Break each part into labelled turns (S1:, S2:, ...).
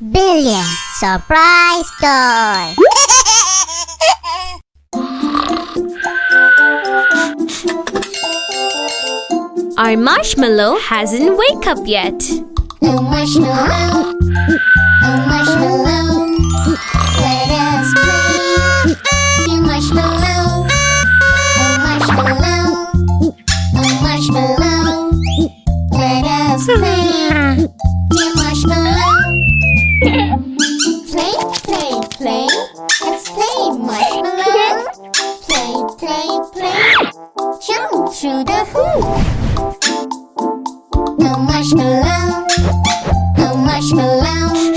S1: Billion Surprise Toy!
S2: Our marshmallow hasn't wake up yet.
S3: Oh marshmallow, oh marshmallow, let us play. You marshmallow, oh marshmallow, oh marshmallow, let us play. Play, play. Jump through the hoop. Oh marshmallow, oh marshmallow,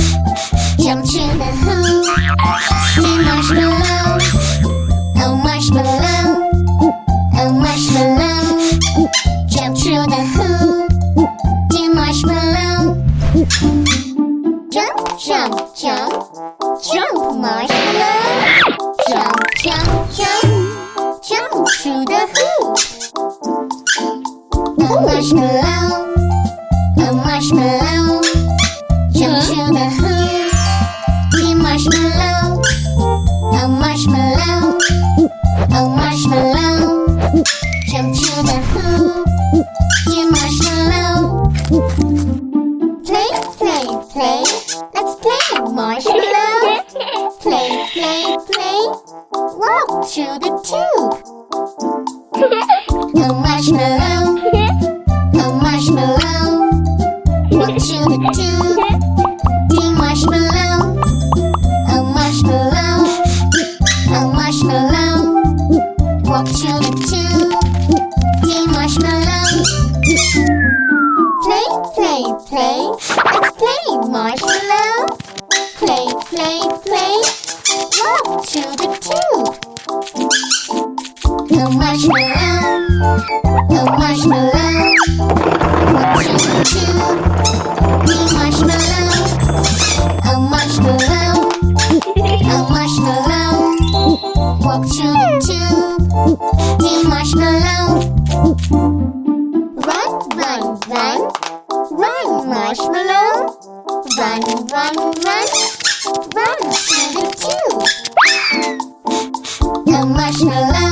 S3: jump to the hoop. Dear marshmallow, oh marshmallow, oh marshmallow, jump through the hoop. Dear marshmallow, jump, jump, jump, jump marshmallow, jump, jump through the hoop. Oh marshmallow. Oh marshmallow, jump to the hoop. Dear marshmallow, oh marshmallow, oh marshmallow, jump to the hoop. Dear marshmallow, play, play, play. Let's play marshmallow. Play, play, play. Walk through the tube. Oh marshmallow, oh marshmallow. Marshmallow. Oh marshmallow, oh marshmallow. marshmallow. Marshmallow. A marshmallow. A marshmallow. Walk through the tube. Marshmallow. Run, run, run. Run, marshmallow. Run, run, run. Run through the tube. A marshmallow.